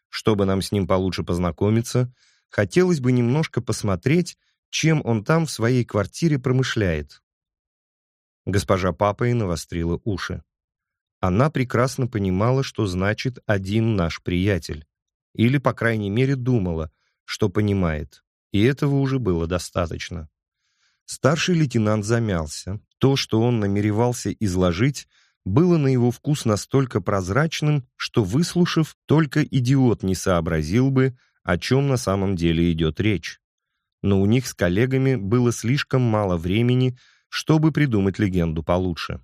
Чтобы нам с ним получше познакомиться, хотелось бы немножко посмотреть, чем он там в своей квартире промышляет. Госпожа Папа и навострила уши. Она прекрасно понимала, что значит «один наш приятель». Или, по крайней мере, думала, что понимает. И этого уже было достаточно. Старший лейтенант замялся. То, что он намеревался изложить, было на его вкус настолько прозрачным, что, выслушав, только идиот не сообразил бы, о чем на самом деле идет речь. Но у них с коллегами было слишком мало времени, чтобы придумать легенду получше.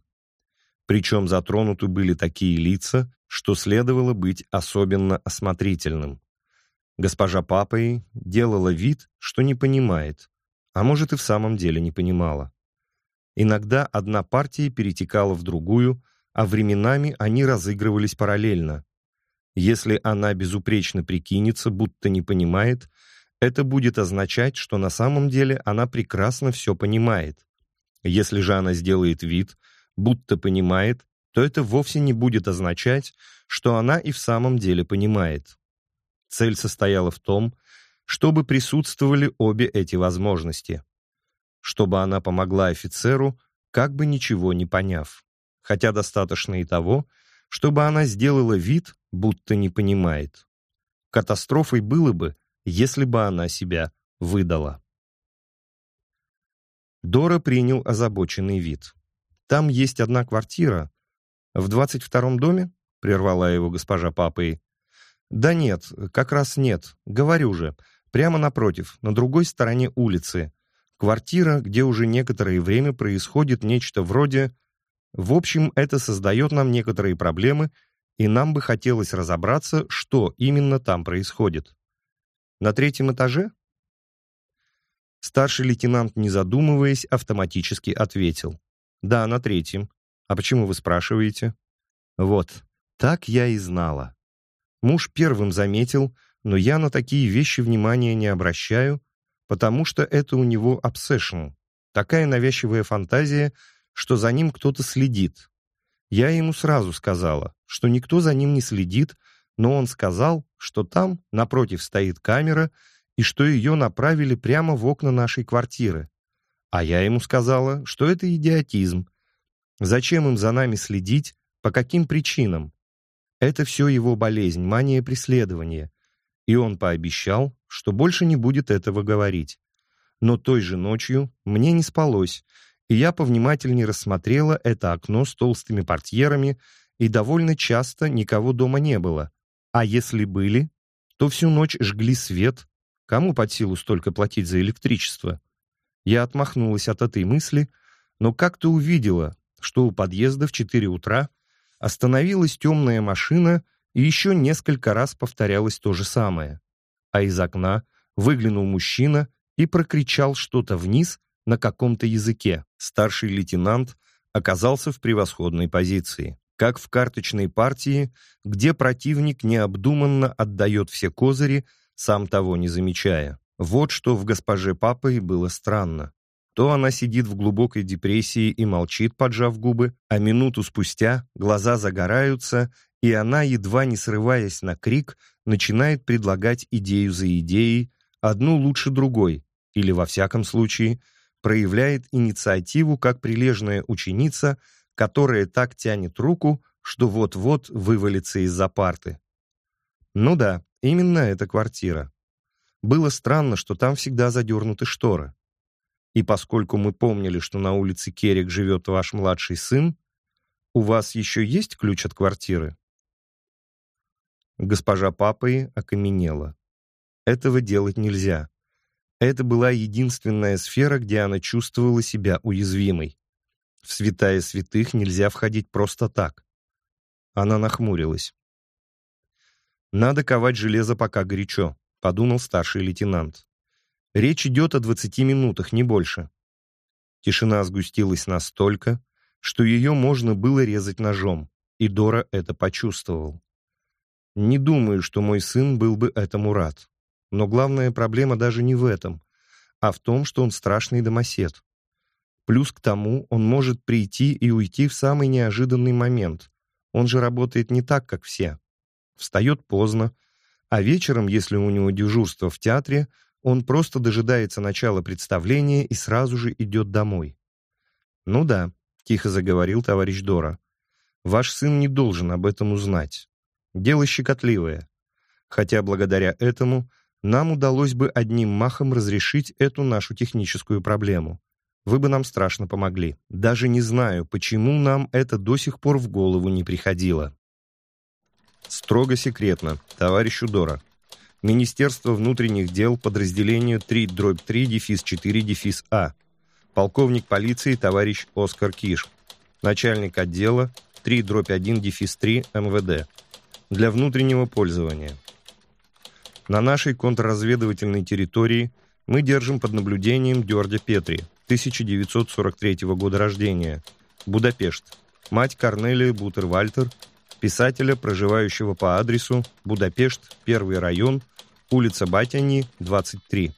Причем затронуты были такие лица, что следовало быть особенно осмотрительным. Госпожа Папой делала вид, что не понимает, а может и в самом деле не понимала. Иногда одна партия перетекала в другую, а временами они разыгрывались параллельно. Если она безупречно прикинется, будто не понимает, это будет означать, что на самом деле она прекрасно все понимает. Если же она сделает вид, будто понимает, то это вовсе не будет означать, что она и в самом деле понимает. Цель состояла в том, чтобы присутствовали обе эти возможности. Чтобы она помогла офицеру, как бы ничего не поняв. Хотя достаточно и того, чтобы она сделала вид, будто не понимает. Катастрофой было бы, если бы она себя выдала. Дора принял озабоченный вид. Там есть одна квартира. В двадцать втором доме?» — прервала его госпожа Папой. «Да нет, как раз нет. Говорю же. Прямо напротив, на другой стороне улицы. Квартира, где уже некоторое время происходит нечто вроде... В общем, это создает нам некоторые проблемы, и нам бы хотелось разобраться, что именно там происходит. На третьем этаже?» Старший лейтенант, не задумываясь, автоматически ответил. «Да, на третьем. А почему вы спрашиваете?» «Вот, так я и знала». Муж первым заметил, но я на такие вещи внимания не обращаю, потому что это у него обсессион, такая навязчивая фантазия, что за ним кто-то следит. Я ему сразу сказала, что никто за ним не следит, но он сказал, что там, напротив, стоит камера, и что ее направили прямо в окна нашей квартиры. А я ему сказала, что это идиотизм. Зачем им за нами следить, по каким причинам? Это все его болезнь, мания преследования. И он пообещал, что больше не будет этого говорить. Но той же ночью мне не спалось, и я повнимательнее рассмотрела это окно с толстыми портьерами, и довольно часто никого дома не было. А если были, то всю ночь жгли свет. Кому под силу столько платить за электричество? Я отмахнулась от этой мысли, но как-то увидела, что у подъезда в 4 утра остановилась темная машина и еще несколько раз повторялось то же самое. А из окна выглянул мужчина и прокричал что-то вниз на каком-то языке. Старший лейтенант оказался в превосходной позиции. Как в карточной партии, где противник необдуманно отдает все козыри, сам того не замечая. Вот что в госпоже Папой было странно. То она сидит в глубокой депрессии и молчит, поджав губы, а минуту спустя глаза загораются, и она, едва не срываясь на крик, начинает предлагать идею за идеей, одну лучше другой, или, во всяком случае, проявляет инициативу как прилежная ученица, которая так тянет руку, что вот-вот вывалится из-за парты. Ну да, именно эта квартира. Было странно, что там всегда задернуты шторы. И поскольку мы помнили, что на улице Керек живет ваш младший сын, у вас еще есть ключ от квартиры?» Госпожа Папой окаменела. Этого делать нельзя. Это была единственная сфера, где она чувствовала себя уязвимой. В святая святых нельзя входить просто так. Она нахмурилась. «Надо ковать железо, пока горячо», — подумал старший лейтенант. Речь идет о 20 минутах, не больше. Тишина сгустилась настолько, что ее можно было резать ножом, и Дора это почувствовал. Не думаю, что мой сын был бы этому рад. Но главная проблема даже не в этом, а в том, что он страшный домосед. Плюс к тому, он может прийти и уйти в самый неожиданный момент. Он же работает не так, как все. Встает поздно, а вечером, если у него дежурство в театре, он просто дожидается начала представления и сразу же идет домой. «Ну да», — тихо заговорил товарищ Дора, «ваш сын не должен об этом узнать. Дело щекотливое. Хотя благодаря этому нам удалось бы одним махом разрешить эту нашу техническую проблему. Вы бы нам страшно помогли. Даже не знаю, почему нам это до сих пор в голову не приходило». Строго секретно, товарищу Дора. Министерство внутренних дел, подразделение 3, дробь 3, дефис 4, дефис А. Полковник полиции товарищ Оскар Киш. Начальник отдела 3, дробь 1, дефис 3, МВД. Для внутреннего пользования. На нашей контрразведывательной территории мы держим под наблюдением Дёрдя Петри, 1943 года рождения, Будапешт, мать Корнелия Бутервальтер, писателя, проживающего по адресу Будапешт, первый район, улица Батяни, 23.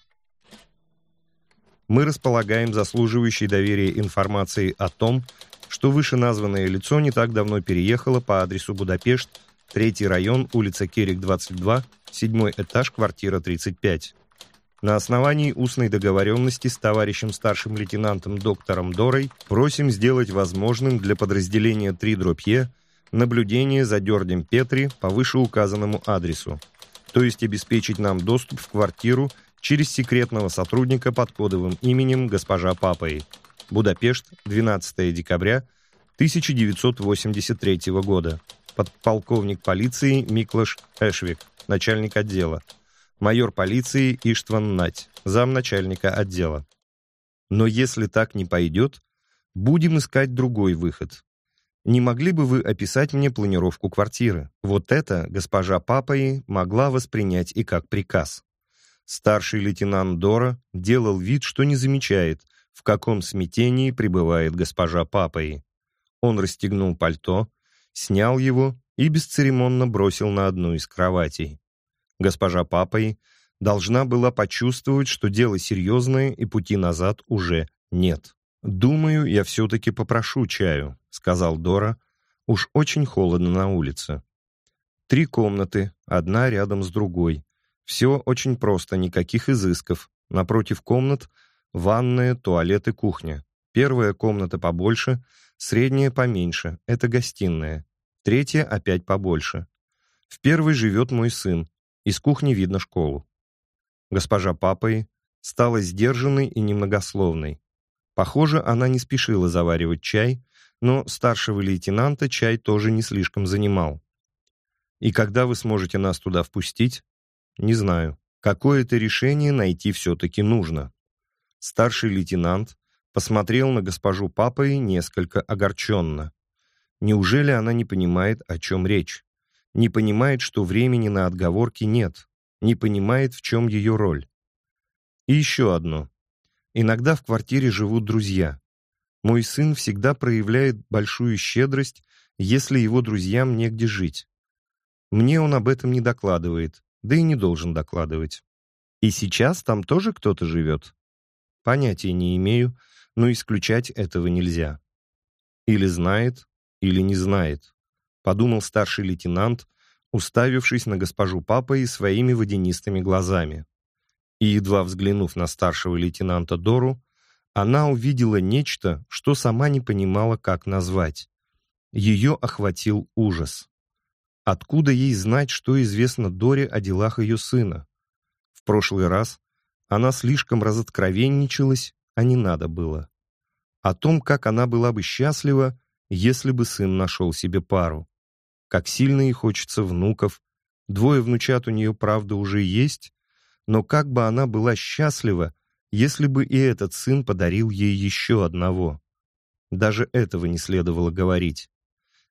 Мы располагаем заслуживающей доверия информацией о том, что вышеназванное лицо не так давно переехало по адресу Будапешт, третий район, улица Керик, 22, седьмой этаж, квартира 35. На основании устной договоренности с товарищем старшим лейтенантом доктором Дорой просим сделать возможным для подразделения 3 дробье наблюдение за Дёрдем Петри по вышеуказанному адресу, то есть обеспечить нам доступ в квартиру через секретного сотрудника под кодовым именем госпожа Папой. Будапешт, 12 декабря 1983 года. Подполковник полиции Миклаш Эшвик, начальник отдела. Майор полиции Иштван Нать, замначальника отдела. Но если так не пойдет, будем искать другой выход. Не могли бы вы описать мне планировку квартиры? Вот это госпожа Папаи могла воспринять и как приказ. Старший лейтенант Дора делал вид, что не замечает, в каком смятении пребывает госпожа Папаи. Он расстегнул пальто, снял его и бесцеремонно бросил на одну из кроватей. Госпожа Папой должна была почувствовать, что дело серьезное и пути назад уже нет. «Думаю, я все-таки попрошу чаю», — сказал Дора. «Уж очень холодно на улице». Три комнаты, одна рядом с другой. Все очень просто, никаких изысков. Напротив комнат — ванная, туалет и кухня. Первая комната побольше, средняя поменьше, это гостиная. Третья опять побольше. В первой живет мой сын. Из кухни видно школу. Госпожа Папой стала сдержанной и немногословной. Похоже, она не спешила заваривать чай, но старшего лейтенанта чай тоже не слишком занимал. «И когда вы сможете нас туда впустить?» «Не знаю. Какое-то решение найти все-таки нужно». Старший лейтенант посмотрел на госпожу Папой несколько огорченно. Неужели она не понимает, о чем речь? Не понимает, что времени на отговорки нет? Не понимает, в чем ее роль? И еще одно. Иногда в квартире живут друзья. Мой сын всегда проявляет большую щедрость, если его друзьям негде жить. Мне он об этом не докладывает, да и не должен докладывать. И сейчас там тоже кто-то живет? Понятия не имею, но исключать этого нельзя. Или знает, или не знает, подумал старший лейтенант, уставившись на госпожу Папой своими водянистыми глазами и, едва взглянув на старшего лейтенанта Дору, она увидела нечто, что сама не понимала, как назвать. Ее охватил ужас. Откуда ей знать, что известно Доре о делах ее сына? В прошлый раз она слишком разоткровенничалась, а не надо было. О том, как она была бы счастлива, если бы сын нашел себе пару. Как сильно ей хочется внуков. Двое внучат у нее, правда, уже есть, но как бы она была счастлива, если бы и этот сын подарил ей еще одного. Даже этого не следовало говорить.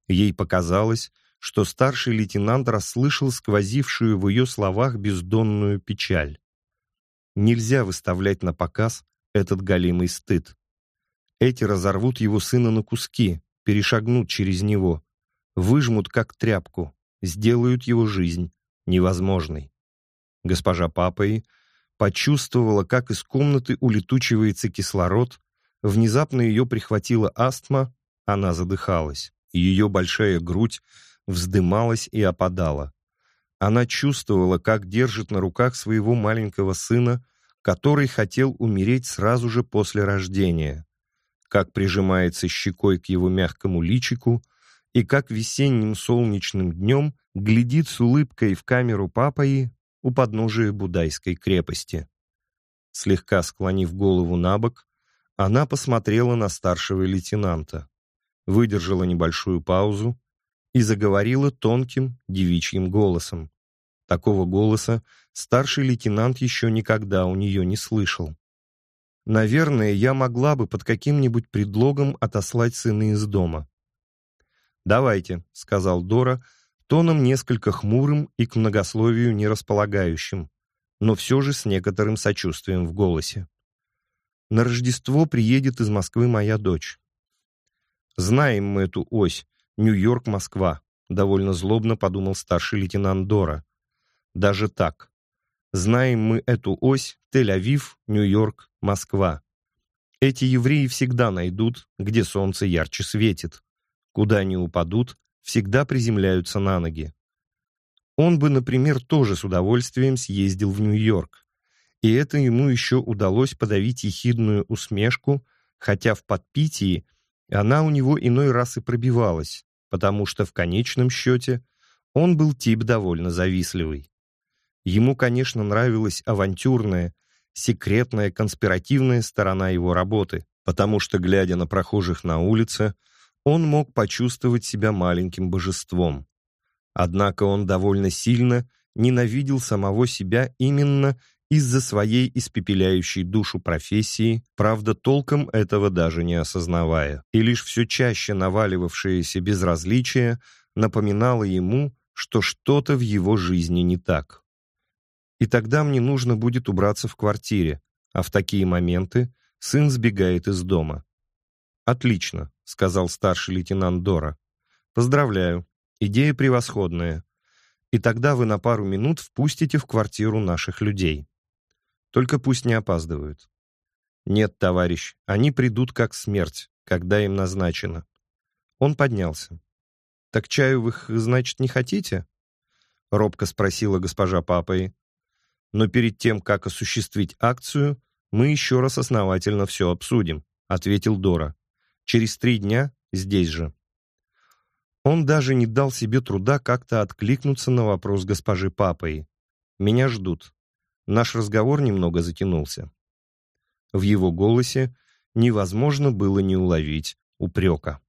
Ей показалось, что старший лейтенант расслышал сквозившую в ее словах бездонную печаль. Нельзя выставлять на показ этот голимый стыд. Эти разорвут его сына на куски, перешагнут через него, выжмут как тряпку, сделают его жизнь невозможной. Госпожа Папой почувствовала, как из комнаты улетучивается кислород, внезапно ее прихватила астма, она задыхалась. Ее большая грудь вздымалась и опадала. Она чувствовала, как держит на руках своего маленького сына, который хотел умереть сразу же после рождения, как прижимается щекой к его мягкому личику и как весенним солнечным днем глядит с улыбкой в камеру папаи у подножия Будайской крепости. Слегка склонив голову на бок, она посмотрела на старшего лейтенанта, выдержала небольшую паузу и заговорила тонким девичьим голосом. Такого голоса старший лейтенант еще никогда у нее не слышал. «Наверное, я могла бы под каким-нибудь предлогом отослать сына из дома». «Давайте», — сказал Дора, — тоном несколько хмурым и к многословию не располагающим, но все же с некоторым сочувствием в голосе. На Рождество приедет из Москвы моя дочь. Знаем мы эту ось, Нью-Йорк-Москва, довольно злобно подумал старший лейтенант Дора. Даже так. Знаем мы эту ось Тель-Авив, Нью-Йорк, Москва. Эти евреи всегда найдут, где солнце ярче светит. Куда они упадут, всегда приземляются на ноги. Он бы, например, тоже с удовольствием съездил в Нью-Йорк. И это ему еще удалось подавить ехидную усмешку, хотя в подпитии она у него иной раз и пробивалась, потому что в конечном счете он был тип довольно завистливый. Ему, конечно, нравилась авантюрная, секретная, конспиративная сторона его работы, потому что, глядя на прохожих на улице, он мог почувствовать себя маленьким божеством. Однако он довольно сильно ненавидел самого себя именно из-за своей испепеляющей душу профессии, правда, толком этого даже не осознавая. И лишь все чаще наваливавшееся безразличие напоминало ему, что что-то в его жизни не так. И тогда мне нужно будет убраться в квартире, а в такие моменты сын сбегает из дома. Отлично, сказал старший лейтенант Дора. «Поздравляю. Идея превосходная. И тогда вы на пару минут впустите в квартиру наших людей. Только пусть не опаздывают. Нет, товарищ, они придут как смерть, когда им назначено. Он поднялся. «Так чаю вы, значит, не хотите?» — робко спросила госпожа Папой. «Но перед тем, как осуществить акцию, мы еще раз основательно все обсудим», — ответил Дора. «Через три дня здесь же». Он даже не дал себе труда как-то откликнуться на вопрос госпожи Папой. «Меня ждут». Наш разговор немного затянулся. В его голосе невозможно было не уловить упрека.